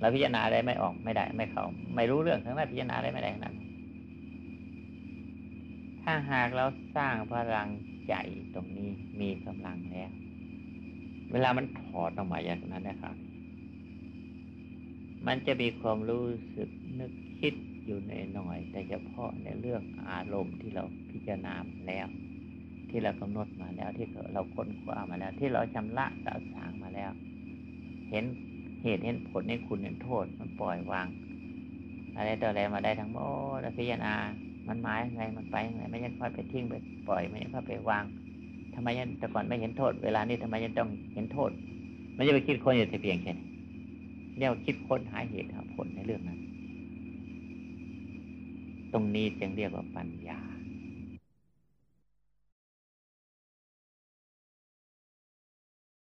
เราพิจารณาอะไรไม่ออกไม่ได้ ไม่เข้า ไม่รู้เรื่องทั้งนั้นพิจารณาอะไรไม่ได้ทั้งนั้น ถ้าหากเราสร้างพลังใจตรงนี้มีกำลังแล้ว เวลามันถอดออกมาอย่างนั้นนะครับ มันจะมีความรู้สึกนึกคิดอยู่ในหน่อย แต่เฉพาะในเรื่องอารมณ์ที่เราพิจารณาแล้ว ที่เรากำหนดมาแล้วที่เราค้นคว้ามาแล้ว ที่เราชำระสะสางมาแล้ว เห็นเหตุเห็นผลในคุณเห็นโทษมันปล่อยวาง อะไรต่ออะไรมาได้ทั้งหมดแล้วพิจารณา มันหมายไงมันไปไงไม่ยังค่อยไปทิ้งไปปล่อย ไม่ยังค่อยไปวางทำไมยังแต่ก่อนไม่เห็นโทษ เวลานี้ทำไมยังต้องเห็นโทษ มันจะไปคิดคนอยู่แต่เพียงแค่นี้เรียกว่าคิดค้นหาเหตุหาผลในเรื่องนั้น ตรงนี้จึงเรียกว่าปัญญา